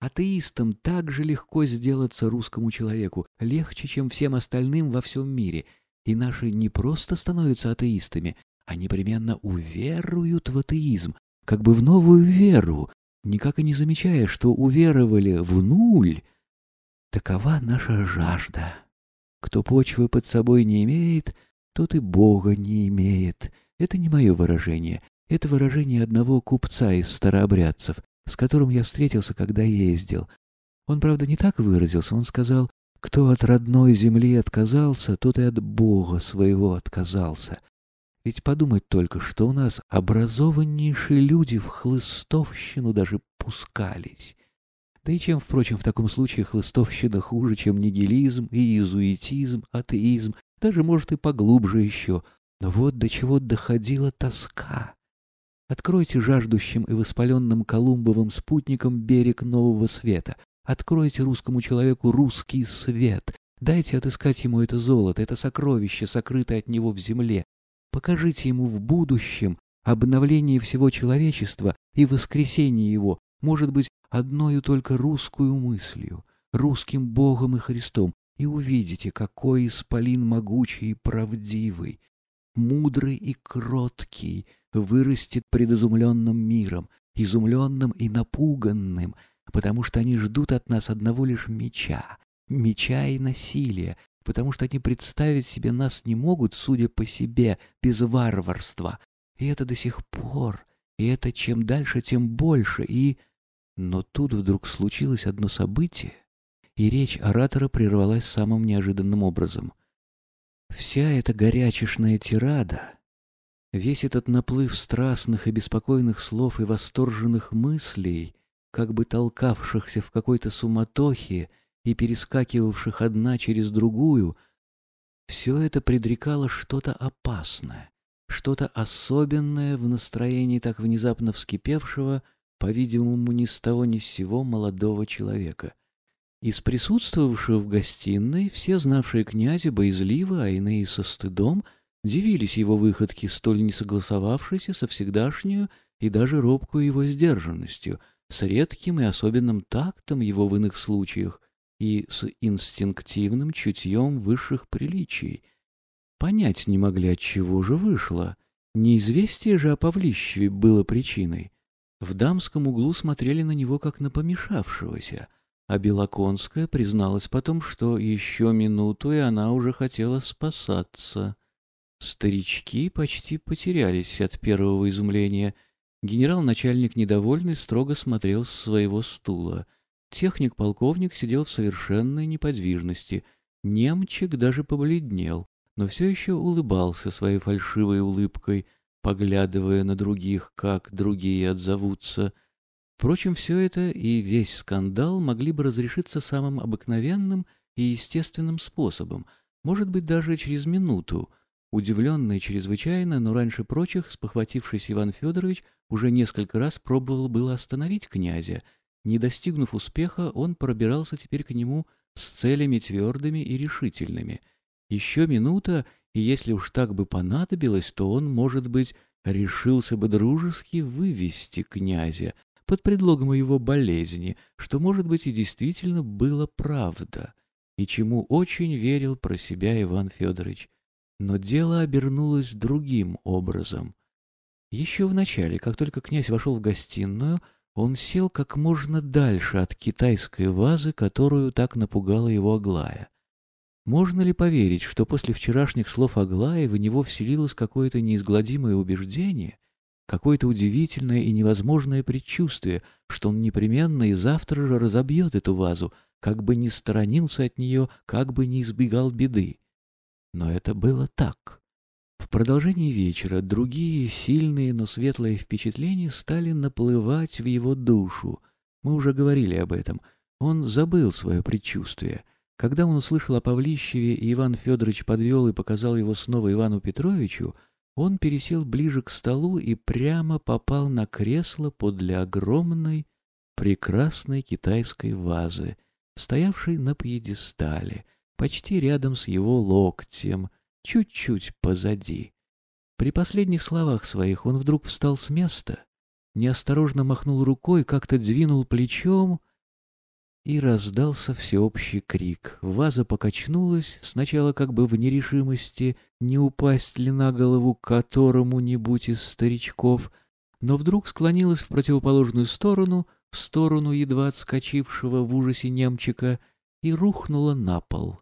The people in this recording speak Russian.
Атеистам так же легко сделаться русскому человеку, легче, чем всем остальным во всем мире. И наши не просто становятся атеистами, а непременно уверуют в атеизм, как бы в новую веру, никак и не замечая, что уверовали в нуль. Такова наша жажда. Кто почвы под собой не имеет, тот и Бога не имеет. Это не мое выражение. Это выражение одного купца из старообрядцев, с которым я встретился, когда ездил. Он, правда, не так выразился. Он сказал, кто от родной земли отказался, тот и от Бога своего отказался. Ведь подумать только, что у нас образованнейшие люди в хлыстовщину даже пускались. Да и чем, впрочем, в таком случае хлыстовщина хуже, чем нигилизм, и иезуитизм, атеизм, даже, может, и поглубже еще. Но вот до чего доходила тоска. Откройте жаждущим и воспаленным Колумбовым спутникам берег нового света. Откройте русскому человеку русский свет. Дайте отыскать ему это золото, это сокровище, сокрытое от него в земле. Покажите ему в будущем обновление всего человечества и воскресение его, может быть, одною только русскую мыслью, русским Богом и Христом, и увидите, какой исполин могучий и правдивый, мудрый и кроткий вырастет пред изумленным миром, изумленным и напуганным, потому что они ждут от нас одного лишь меча, меча и насилия, потому что они представить себе нас не могут, судя по себе, без варварства. И это до сих пор, и это чем дальше, тем больше, и... Но тут вдруг случилось одно событие, и речь оратора прервалась самым неожиданным образом. Вся эта горячешная тирада, весь этот наплыв страстных и беспокойных слов и восторженных мыслей, как бы толкавшихся в какой-то суматохе, и перескакивавших одна через другую, все это предрекало что-то опасное, что-то особенное в настроении так внезапно вскипевшего, по-видимому, ни с того ни с сего молодого человека. Из присутствовавших в гостиной все, знавшие князя боязливо, а иные со стыдом, дивились его выходке, столь не согласовавшейся со всегдашнюю и даже робкую его сдержанностью, с редким и особенным тактом его в иных случаях, и с инстинктивным чутьем высших приличий. Понять не могли, от чего же вышло. Неизвестие же о Павлищеве было причиной. В дамском углу смотрели на него, как на помешавшегося, а Белоконская призналась потом, что еще минуту, и она уже хотела спасаться. Старички почти потерялись от первого изумления. Генерал-начальник недовольный строго смотрел с своего стула — Техник-полковник сидел в совершенной неподвижности. Немчик даже побледнел, но все еще улыбался своей фальшивой улыбкой, поглядывая на других, как другие отзовутся. Впрочем, все это и весь скандал могли бы разрешиться самым обыкновенным и естественным способом, может быть, даже через минуту. Удивленный чрезвычайно, но раньше прочих, спохватившись Иван Федорович, уже несколько раз пробовал было остановить князя — не достигнув успеха, он пробирался теперь к нему с целями твердыми и решительными. Еще минута, и если уж так бы понадобилось, то он, может быть, решился бы дружески вывести князя под предлогом его болезни, что, может быть, и действительно было правда, и чему очень верил про себя Иван Федорович. Но дело обернулось другим образом. Еще в начале, как только князь вошел в гостиную, он сел как можно дальше от китайской вазы, которую так напугала его Аглая. Можно ли поверить, что после вчерашних слов Аглаи в него вселилось какое-то неизгладимое убеждение, какое-то удивительное и невозможное предчувствие, что он непременно и завтра же разобьет эту вазу, как бы ни сторонился от нее, как бы ни избегал беды? Но это было так. В продолжении вечера другие сильные, но светлые впечатления стали наплывать в его душу. Мы уже говорили об этом. Он забыл свое предчувствие. Когда он услышал о Павлищеве, и Иван Федорович подвел и показал его снова Ивану Петровичу, он пересел ближе к столу и прямо попал на кресло подле огромной, прекрасной китайской вазы, стоявшей на пьедестале, почти рядом с его локтем — чуть-чуть позади. При последних словах своих он вдруг встал с места, неосторожно махнул рукой, как-то двинул плечом и раздался всеобщий крик. Ваза покачнулась, сначала как бы в нерешимости, не упасть ли на голову которому-нибудь из старичков, но вдруг склонилась в противоположную сторону, в сторону едва отскочившего в ужасе немчика, и рухнула на пол.